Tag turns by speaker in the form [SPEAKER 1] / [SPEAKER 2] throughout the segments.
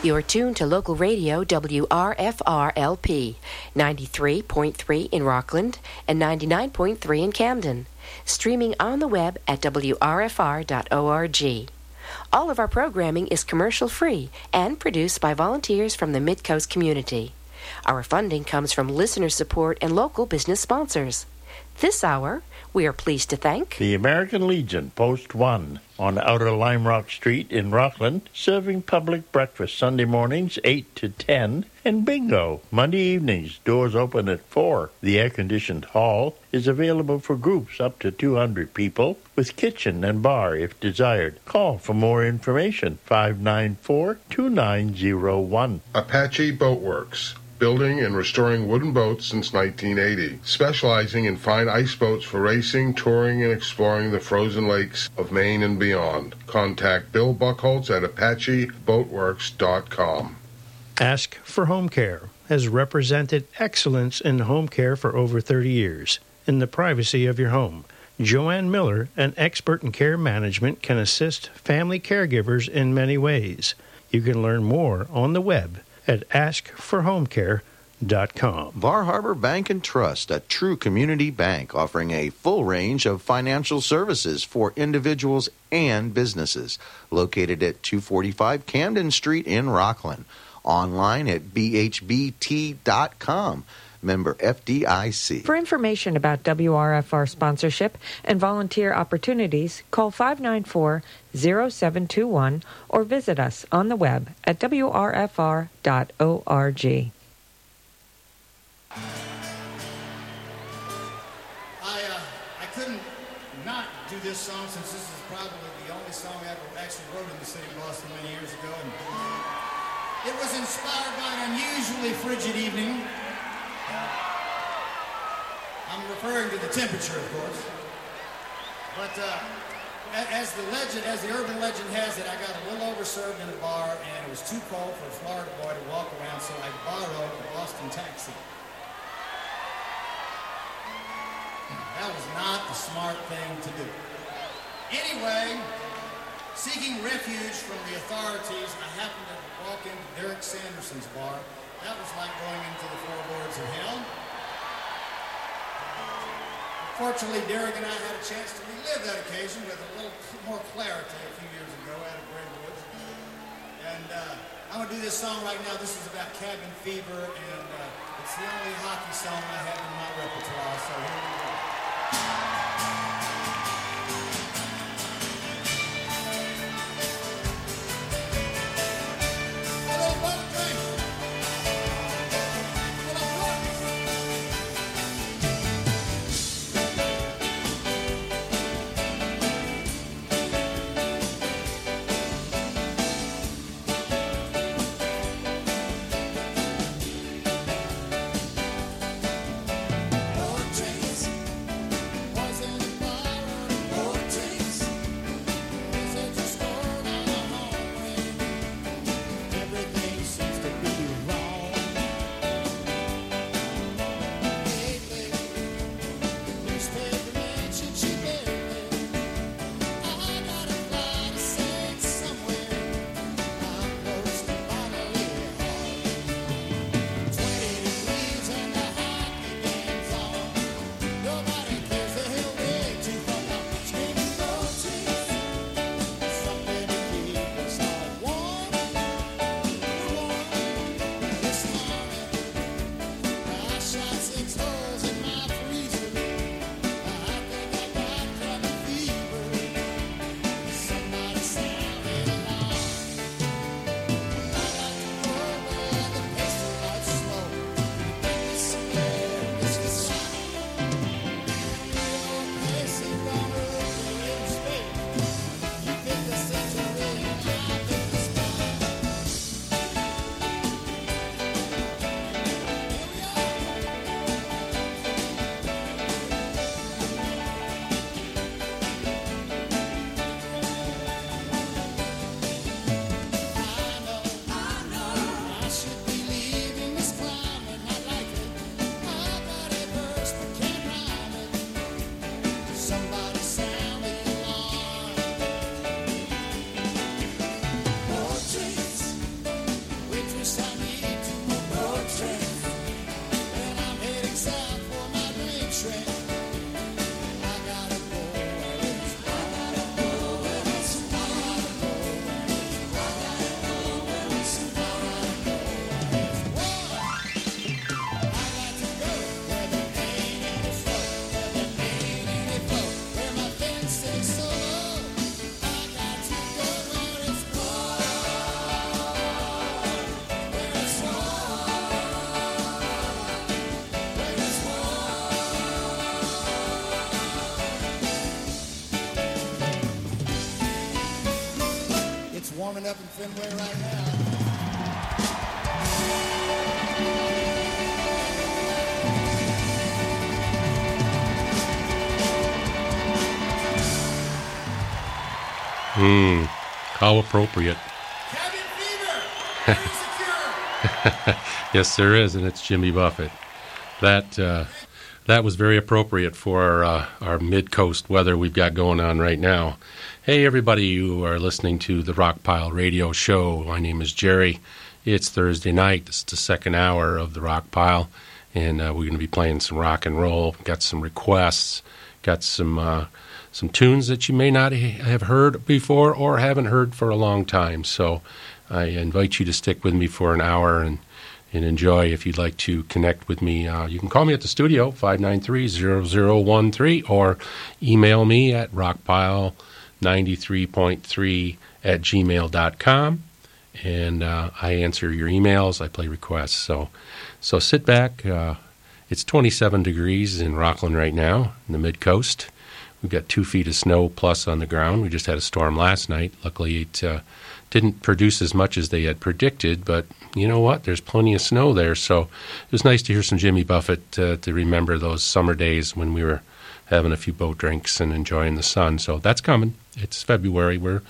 [SPEAKER 1] You're tuned to local radio WRFR-LP, 93.3 in Rockland and 99.3 in Camden. Streaming on the web at WRFR.org. All of our programming is commercial free and produced by volunteers from the Midcoast community. Our funding comes from listener support and local business sponsors. This hour, we are pleased to thank
[SPEAKER 2] the American Legion, Post 1, on Outer Lime Rock Street in Rockland, serving public breakfast Sunday mornings 8 to 10, and bingo Monday evenings, doors open at 4. The air conditioned hall is available for groups up to 200 people, with kitchen and bar if desired. Call for more information 594 2901.
[SPEAKER 3] Apache Boatworks building and restoring wooden boats since 1980, specializing in fine ice boats for racing, touring, and exploring the frozen lakes of Maine and beyond. Contact Bill Buckholz at ApacheBoatworks.com.
[SPEAKER 4] Ask for Home Care has represented excellence in home care for over 30 years in the privacy of your home. Joanne Miller, an expert in care management, can assist family caregivers in many ways. You can learn more on the web at askforhomecare.com.
[SPEAKER 5] Bar Harbor Bank and Trust, a true community bank offering a full range of financial services for individuals and businesses. Located at 245 Camden Street in Rockland. Online at bhbt.com member FDIC.
[SPEAKER 6] For information about WRFR sponsorship and volunteer opportunities, call 594 0721 or visit us on the web at wrfr.org.
[SPEAKER 7] I, uh, I couldn't not do this song since this is probably the only song I ever actually wrote in the city of Boston many years ago. And it was inspired by an unusually frigid evening I'm referring to the temperature, of course. But uh, as the legend, as the urban legend has it, I got a little overserved in a bar, and it was too cold for a Florida boy to walk around, so I borrowed a Boston taxi. That was not the smart thing to do. Anyway, seeking refuge from the authorities, I happened to walk into Derek Sanderson's bar. That was like going into the floorboards of hell. Fortunately, Derek and I had a chance to relive that occasion with a little more clarity a few years ago out of Great Woods. And uh, I'm going to do this song right now. This is about cabin fever, and uh, it's the only hockey song I have in my repertoire, so here we go. Up in Fenway right now.
[SPEAKER 8] Hmm. How appropriate.
[SPEAKER 7] Cabin fever! Secure!
[SPEAKER 8] Yes, there is, and it's Jimmy Buffett. That uh, that was very appropriate for our, uh, our mid coast weather we've got going on right now. Hey, everybody, you are listening to the Rockpile Radio Show. My name is Jerry. It's Thursday night. Is the second hour of the Rockpile, and uh, we're going to be playing some rock and roll. Got some requests, got some uh, some tunes that you may not ha- have heard before or haven't heard for a long time. So I invite you to stick with me for an hour and and enjoy. If you'd like to connect with me, uh, you can call me at the studio, 593-0013, or email me at rockpile93.3 at gmail.com. And uh, I answer your emails. I play requests. So, so sit back. Uh, it's 27 degrees in Rockland right now, in the mid coast. We've got two feet of snow plus on the ground. We just had a storm last night. Luckily, it uh, didn't produce as much as they had predicted, but you know what? There's plenty of snow there. So it was nice to hear some Jimmy Buffett to remember those summer days when we were having a few boat drinks and enjoying the sun. So that's coming. It's February. We're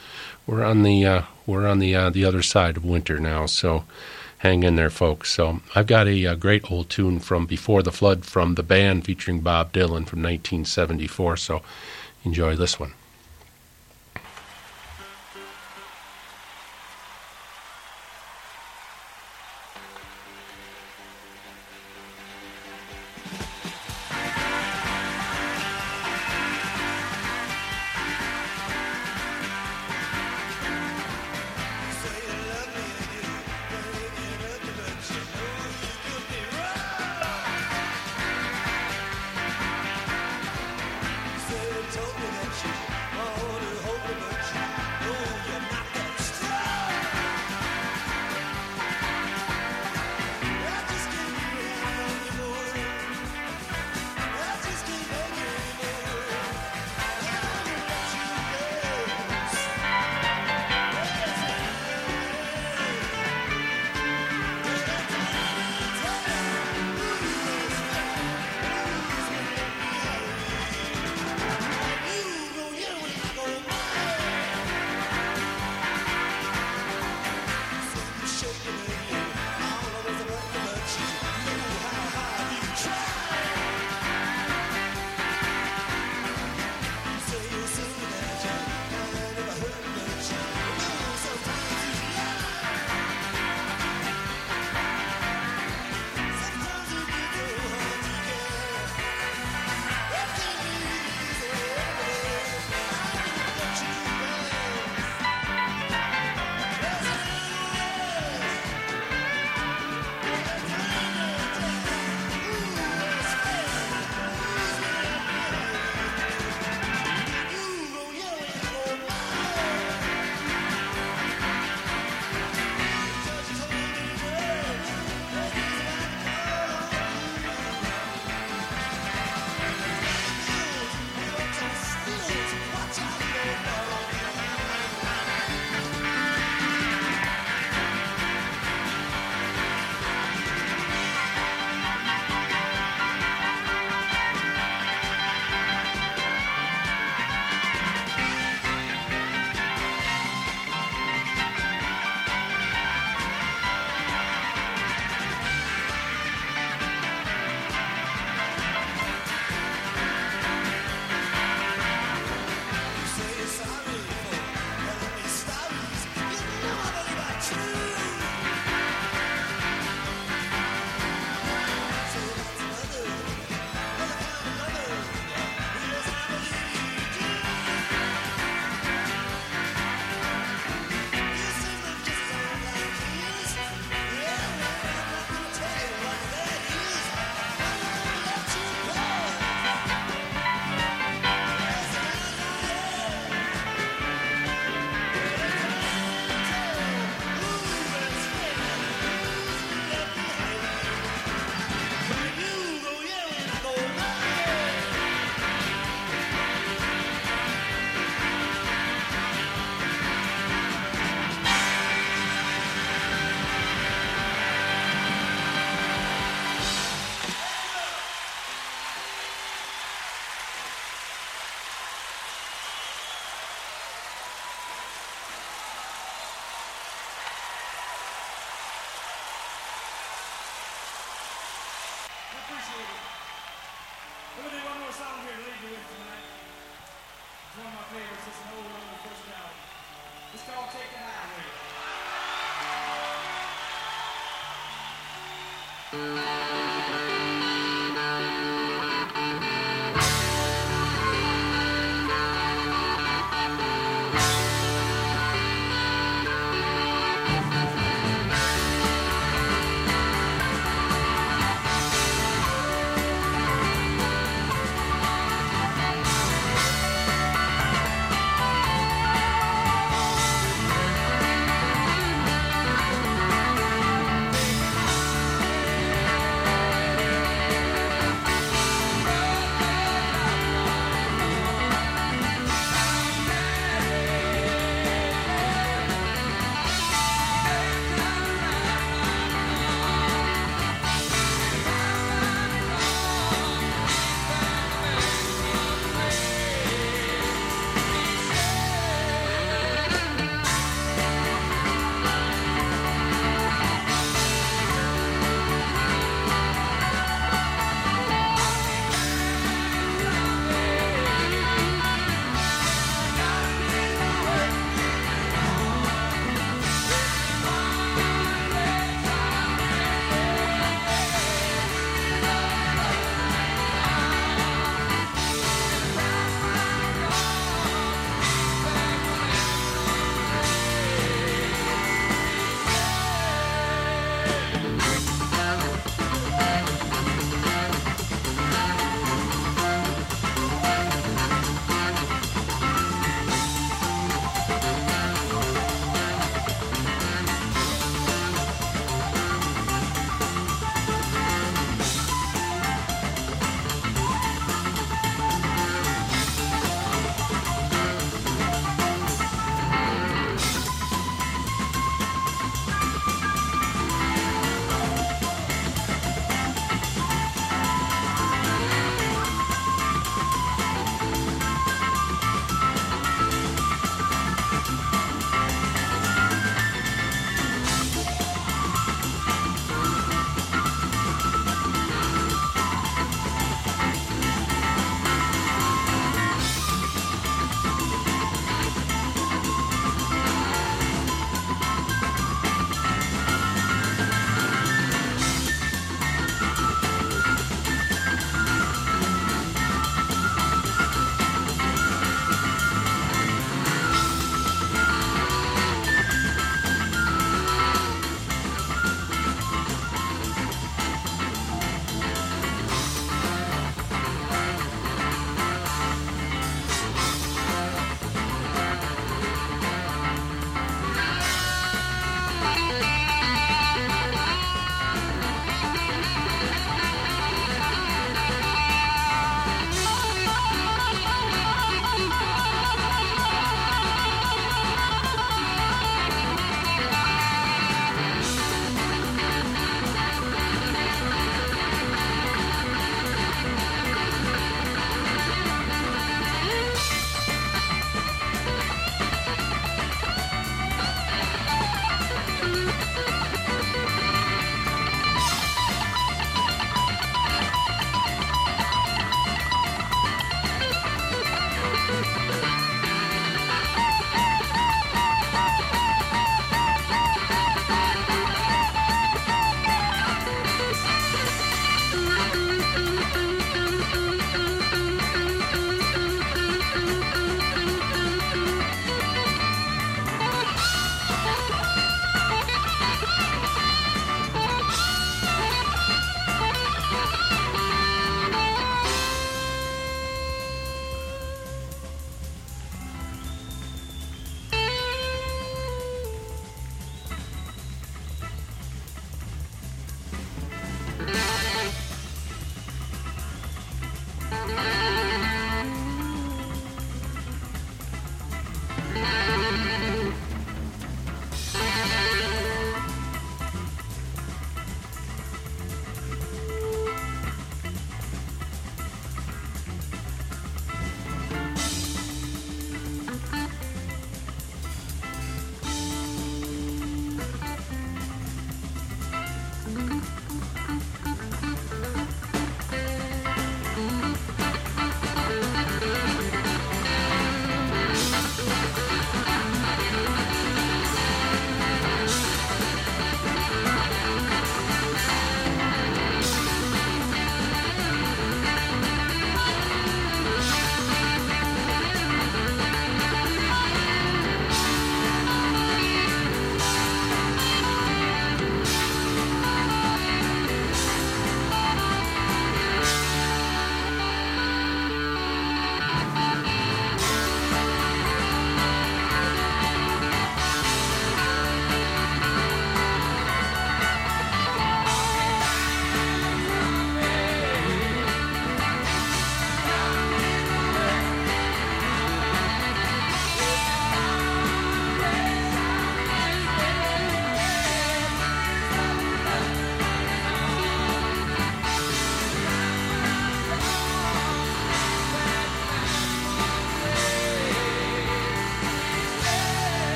[SPEAKER 8] we're on the uh, we're on the uh, the other side of winter now. So hang in there, folks. So I've got a, a great old tune from Before the Flood from the band featuring Bob Dylan from 1974. So enjoy this one.
[SPEAKER 9] Mm-hmm.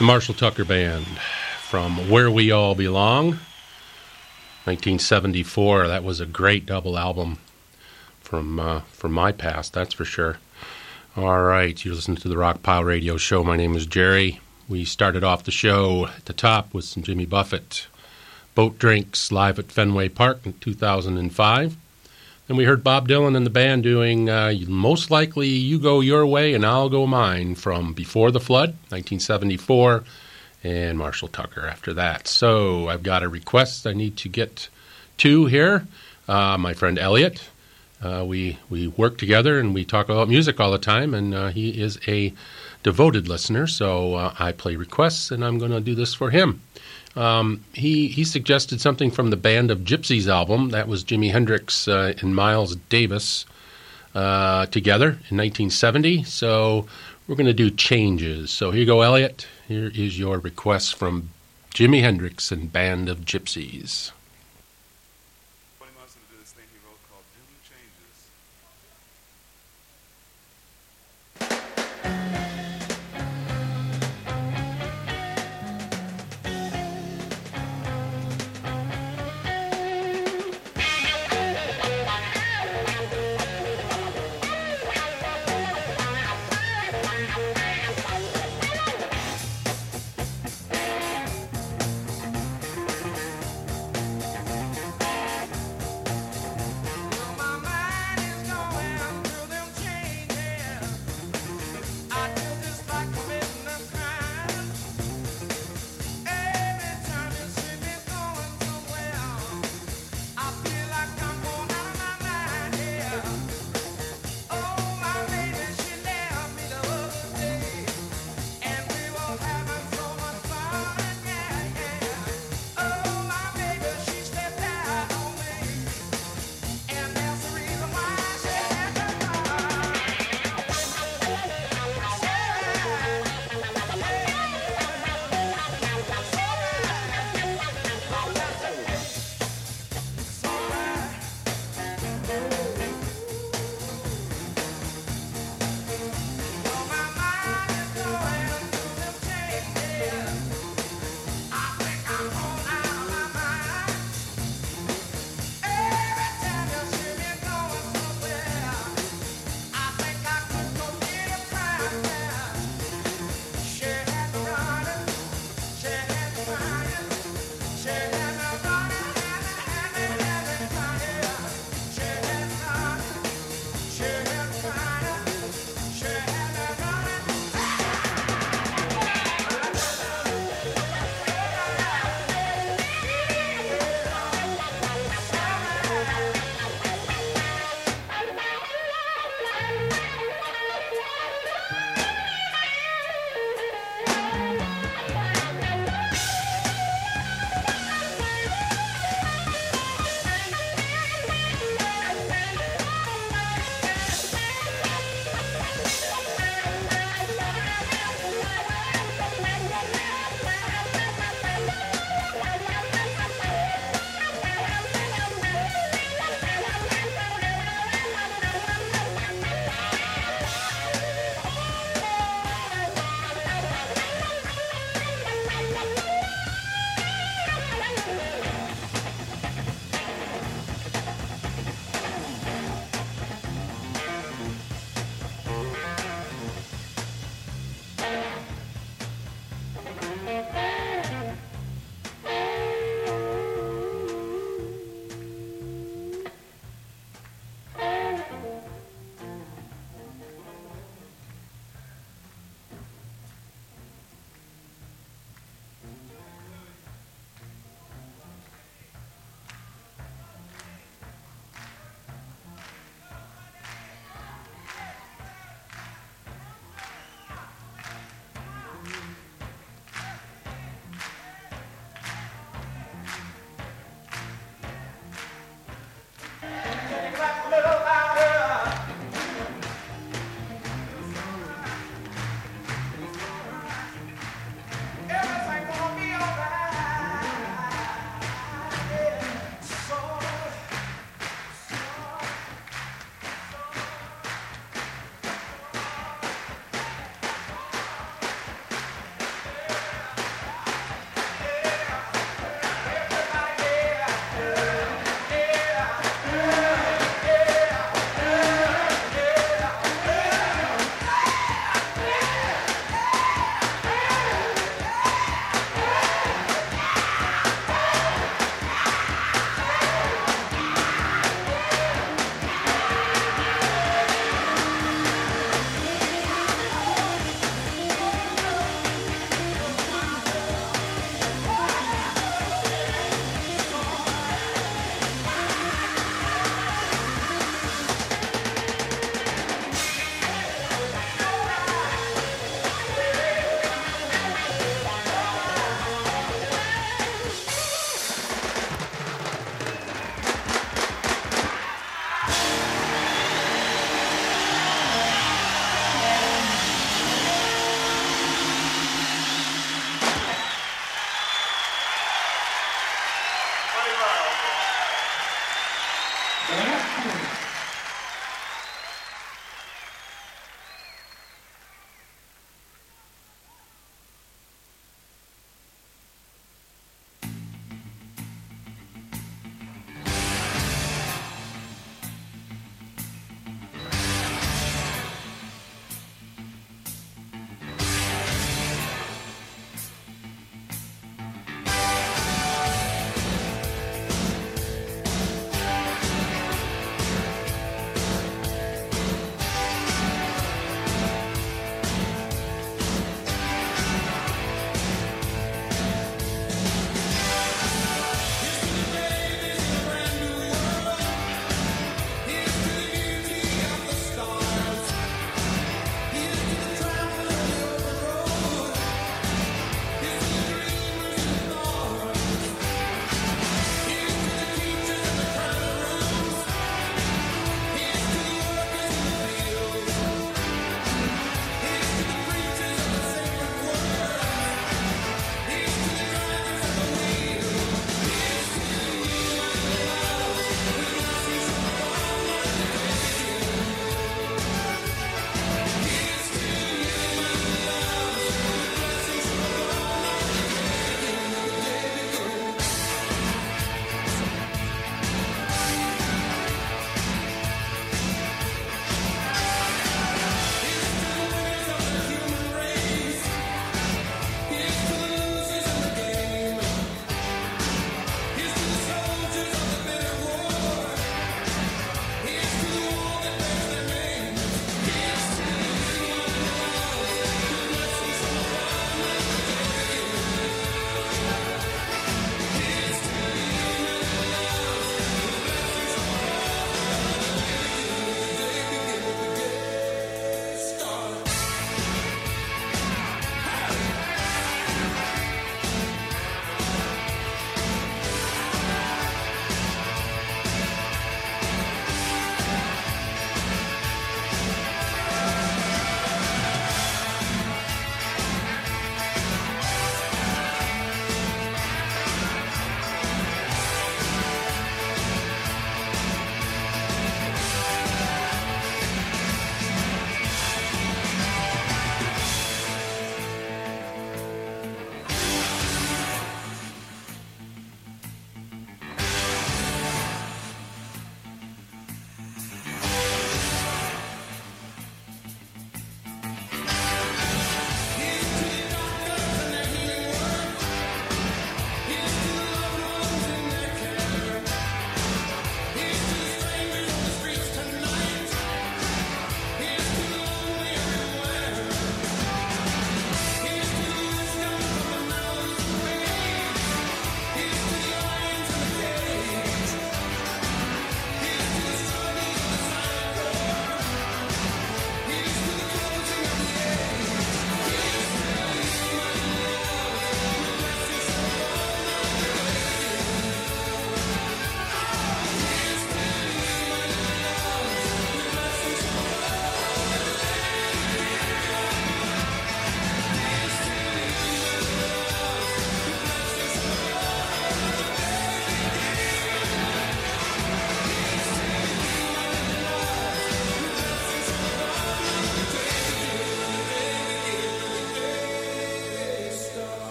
[SPEAKER 9] The
[SPEAKER 8] Marshall Tucker Band from Where We All Belong, 1974. That was a great double album from uh, from my past, that's for sure. All right, you listen to the Rock Pile Radio Show. My name is Jerry. We started off the show at the top with some Jimmy Buffett, Boat Drinks live at Fenway Park in 2005. Then we heard Bob Dylan and the band doing uh, Most Likely You Go Your Way and I'll Go Mine from Before the Flood, 1974, and Marshall Tucker after that. So I've got a request I need to get to here. Uh, my friend Elliot. Uh, we, we work together and we talk about music all the time, and he is a devoted listener, so I play requests, and I'm going to do this for him. Um, he he suggested something from the Band of Gypsys album. That was Jimi Hendrix uh, and Miles Davis uh, together in 1970. So we're going to do changes. So here you go, Elliot. Here is your request from Jimi Hendrix and Band of
[SPEAKER 10] Gypsys.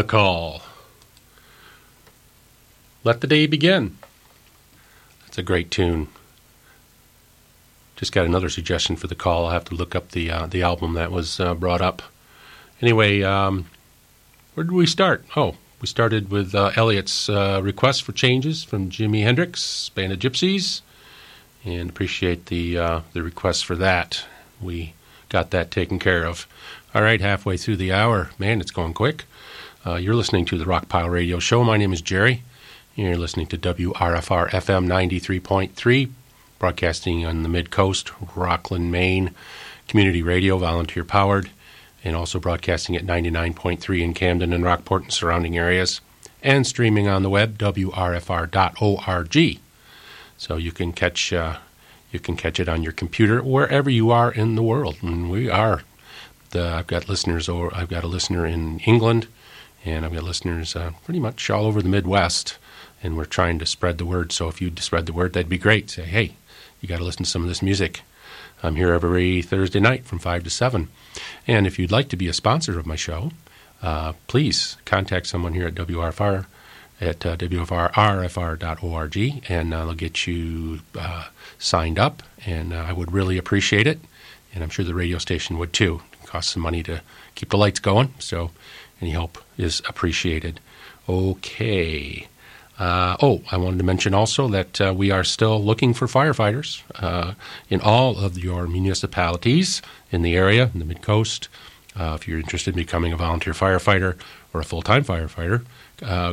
[SPEAKER 8] The call. Let the day begin. That's a great tune. Just got another suggestion for the call. I'll have to look up the uh, the album that was uh, brought up. Anyway, um, where did we start? Oh, we started with uh, Elliot's request for changes from Jimi Hendrix, Band of Gypsys, and appreciate the the request for that. We got that taken care of. All right, halfway through the hour, man, it's going quick. Uh, you're listening to the Rockpile Radio Show. My name is Jerry. You're listening to WRFR FM 93.3, broadcasting on the Mid Coast, Rockland, Maine, community radio, volunteer powered, and also broadcasting at 99.3 in Camden and Rockport and surrounding areas, and streaming on the web, WRFR.org. So you can catch. Uh, you can catch it on your computer wherever you are in the world. And we are. The, I've got listeners over. I've got a listener in England, and I've got listeners uh, pretty much all over the Midwest. And we're trying to spread the word. So if you'd spread the word, that'd be great. Say, hey, you got to listen to some of this music. I'm here every Thursday night from 5 to 7. And if you'd like to be a sponsor of my show, uh, please contact someone here at WRFR at uh, WFRRFR.org and they'll get you uh, signed up. And I would really appreciate it. And I'm sure the radio station would too. It costs some money to keep the lights going. So any help is appreciated. Okay. Uh, oh, I wanted to mention also that uh, we are still looking for firefighters uh, in all of your municipalities in the area, in the mid coast. Uh, if you're interested in becoming a volunteer firefighter or a full time firefighter,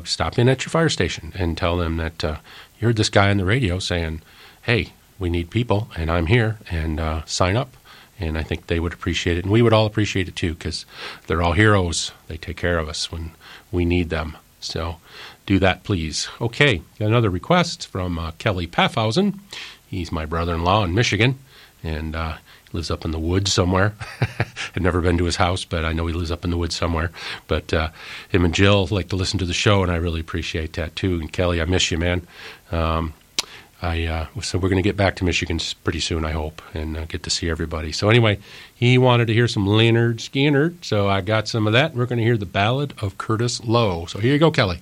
[SPEAKER 8] stop in at your fire station and tell them that you heard this guy on the radio saying, hey, we need people, and I'm here, and sign up. And I think they would appreciate it, and we would all appreciate it too, because they're all heroes. They take care of us when we need them. So do that, please. Okay, got another request from uh, Kelly Paffhausen. He's my brother in law in Michigan, and uh, lives up in the woods somewhere. I've never been to his house, but I know he lives up in the woods somewhere. But uh, him and Jill like to listen to the show, and I really appreciate that too. And Kelly, I miss you, man. Um, I uh, so we're going to get back to Michigan pretty soon, I hope, and uh, get to see everybody. So anyway, he wanted to hear some Lynyrd Skynyrd, so I got some of that. We're going to hear the Ballad of Curtis Loew. So here you go, Kelly.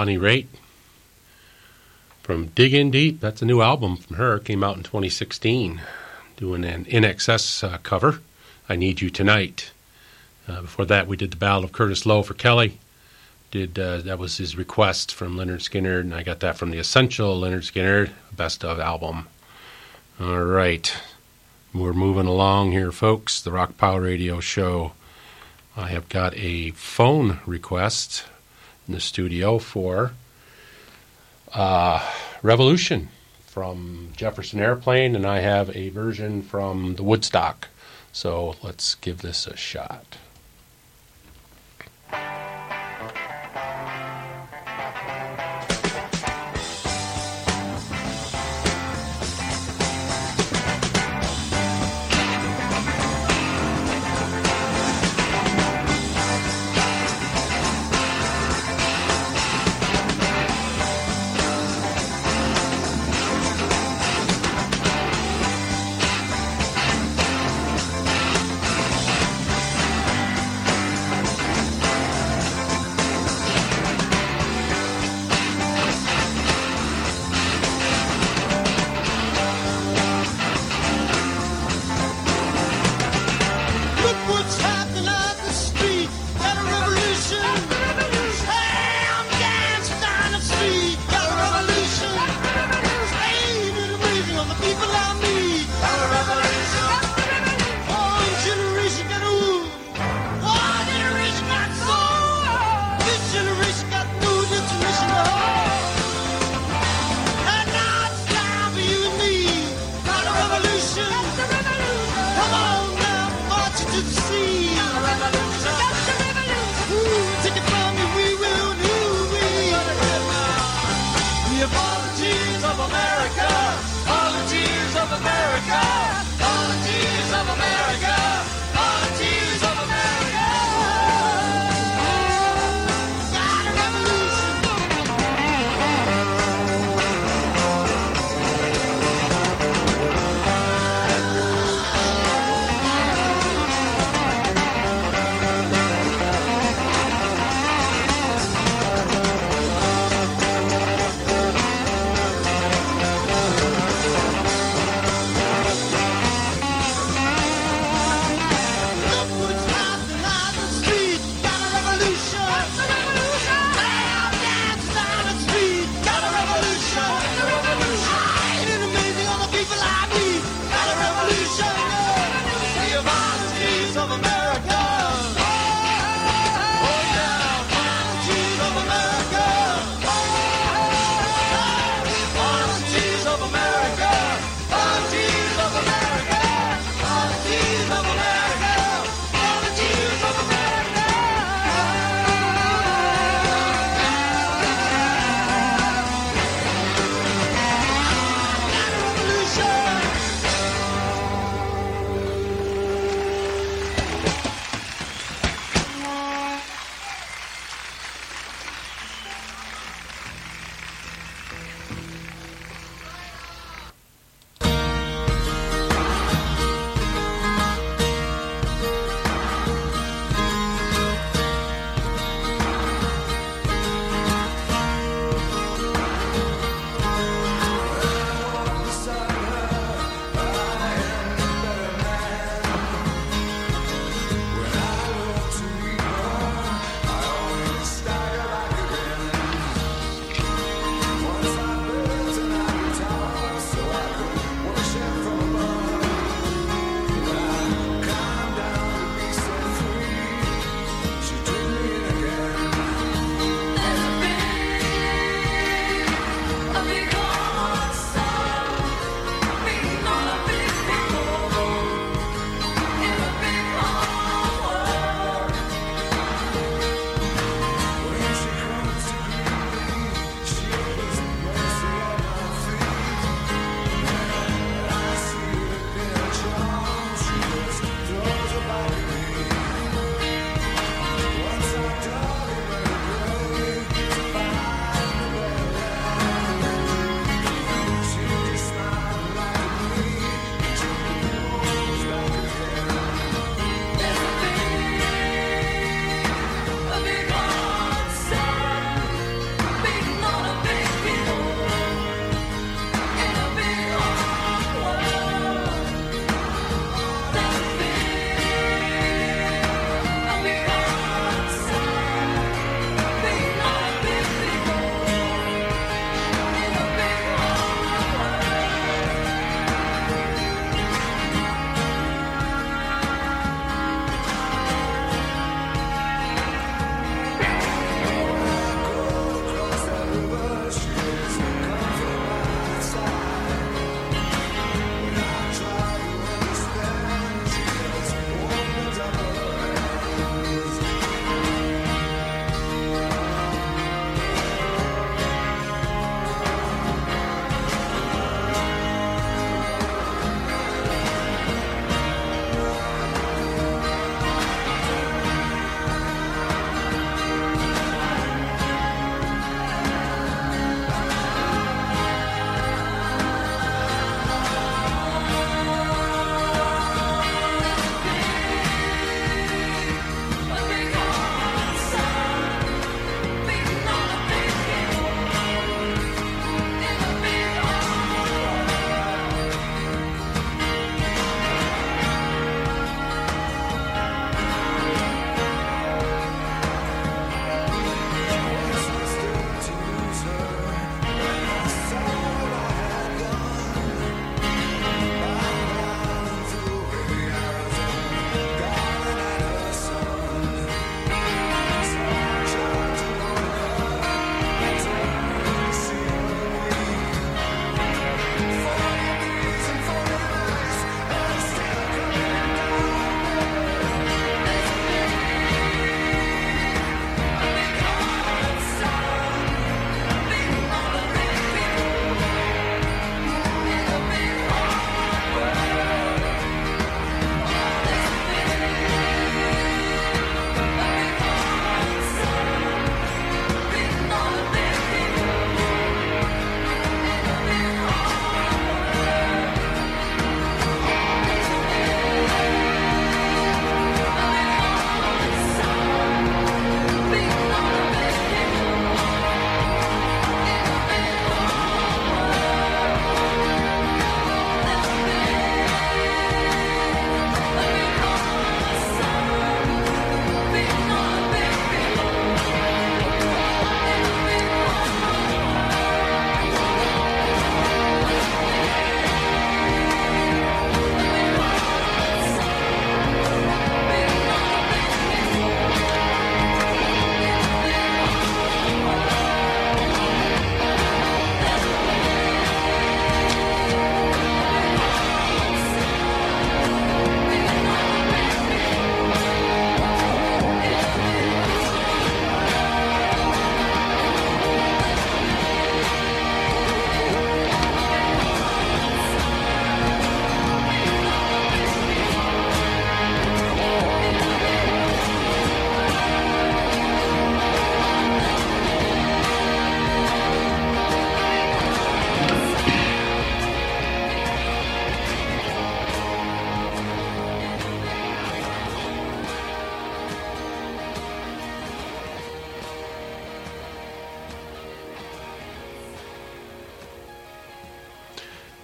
[SPEAKER 8] Bonnie Raitt from Dig In Deep. That's a new album from her. Came out in 2016. Doing an INXS uh, cover. I Need You Tonight. Uh, before that, we did the Battle of Curtis Loew for Kelly. Did uh, that was his request from Lynyrd Skynyrd, and I got that from the Essential Lynyrd Skynyrd Best of album. All right, we're moving along here, folks. The Rockpile Radio Show. I have got a phone request in the studio for uh, Revolution from Jefferson Airplane, and I have a version from the Woodstock. So let's give this a shot.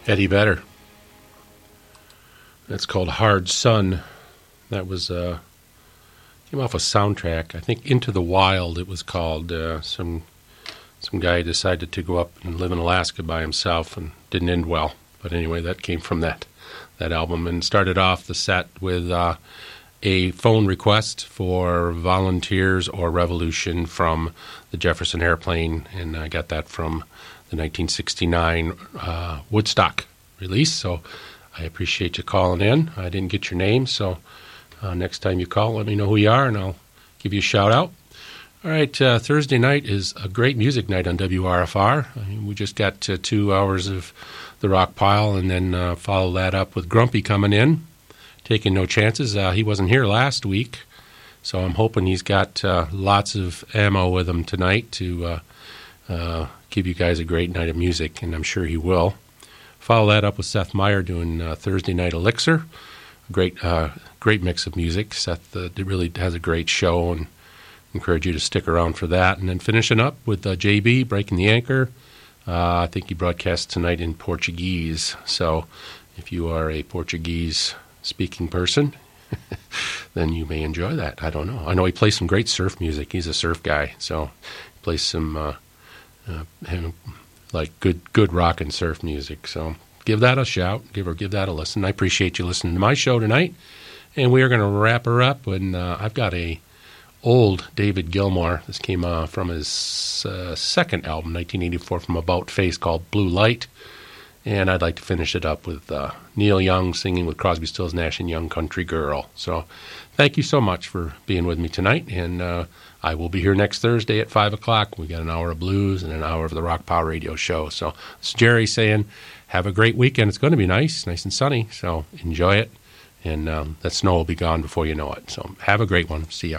[SPEAKER 8] Eddie Vedder. That's called Hard Sun. That was uh, came off a soundtrack. I think Into the Wild. It was called. Uh, some some guy decided to go up and live in Alaska by himself and didn't end well. But anyway, that came from that that album and started off the set with uh, a phone request for volunteers or revolution from the Jefferson Airplane, and I got that from the 1969 uh, Woodstock release. So I appreciate you calling in. I didn't get your name, so uh, next time you call, let me know who you are, and I'll give you a shout out. All right, uh, Thursday night is a great music night on WRFR. I mean, we just got two hours of the rock pile, and then follow that up with Grumpy coming in, taking no chances. He wasn't here last week, so I'm hoping he's got lots of ammo with him tonight to give you guys a great night of music, and I'm sure he will. Follow that up with Seth Meyer doing uh, Thursday Night Elixir. Great, uh, great mix of music. Seth uh, really has a great show, and encourage you to stick around for that. And then finishing up with JB breaking the anchor. I think he broadcasts tonight in Portuguese. So if you are a Portuguese speaking person, then you may enjoy that. I don't know. I know he plays some great surf music. He's a surf guy, so he plays some uh, like good good rock and surf music. So give that a shout. Give or give that a listen. I appreciate you listening to my show tonight, and we are going to wrap her up. And uh, I've got a old David Gilmour. This came uh, from his second album, 1984, from About Face, called Blue Light. And I'd like to finish it up with Neil Young singing with Crosby, Stills, Nash and Young, "Country Girl." So, thank you so much for being with me tonight, and I will be here next Thursday at five o'clock. We got an hour of blues and an hour of the Rockpile Radio Show. So, it's Jerry saying, "Have a great weekend. It's going to be nice, nice and sunny. So, enjoy it." And um, that snow will be gone before you know it. So, have a great one. See ya.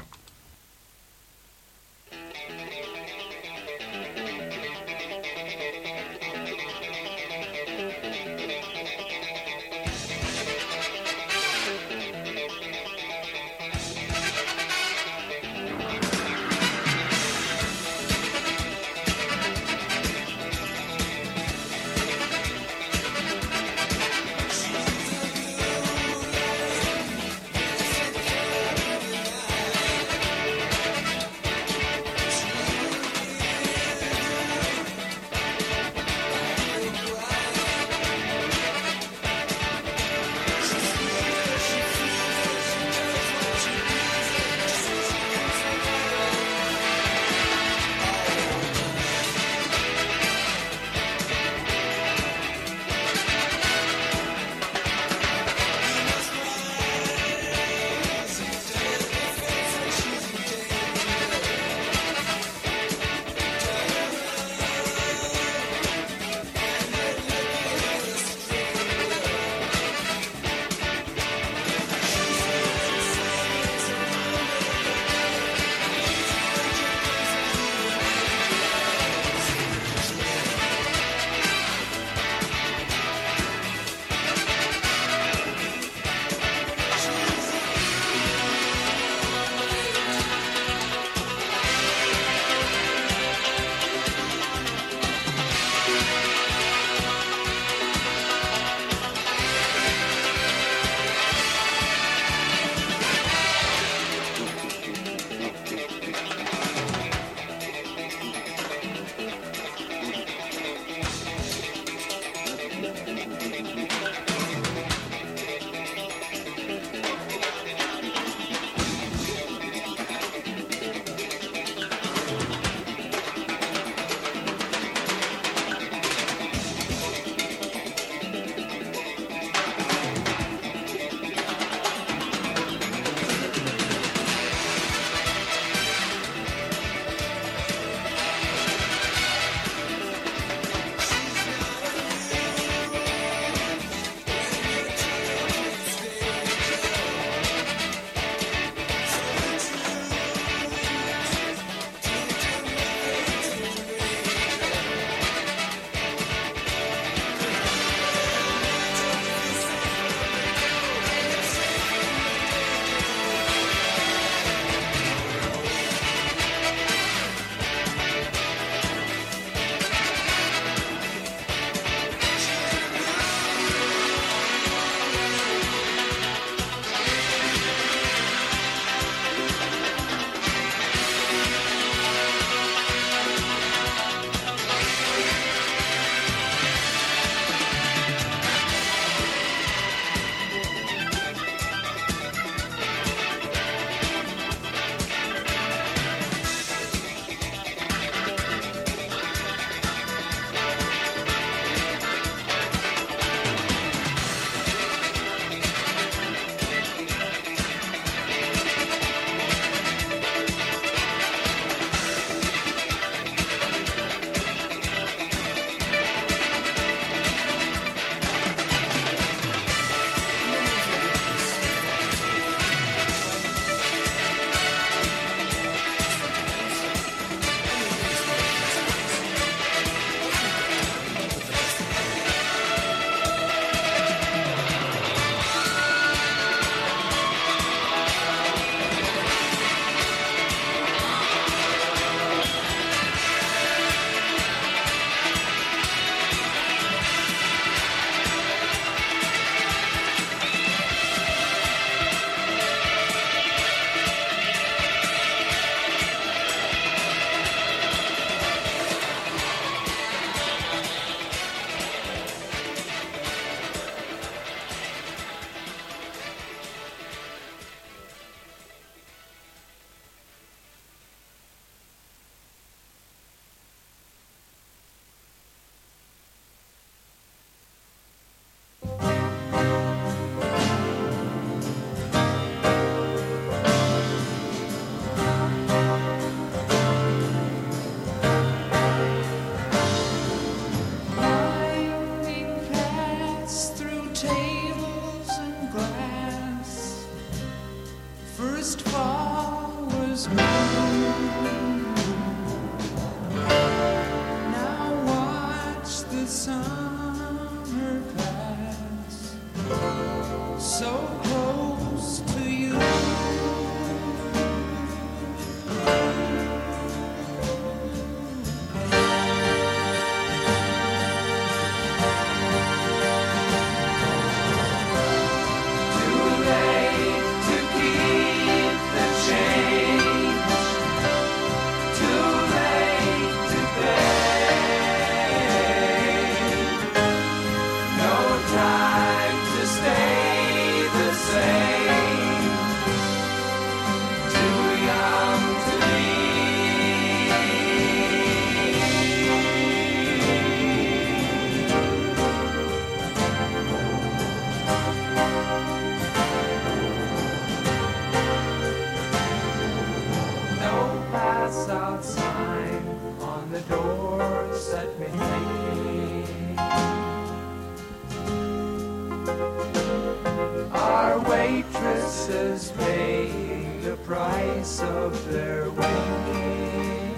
[SPEAKER 11] price of their waking.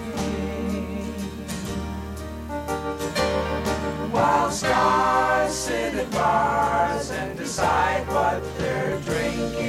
[SPEAKER 11] While stars sit at bars and decide what they're drinking.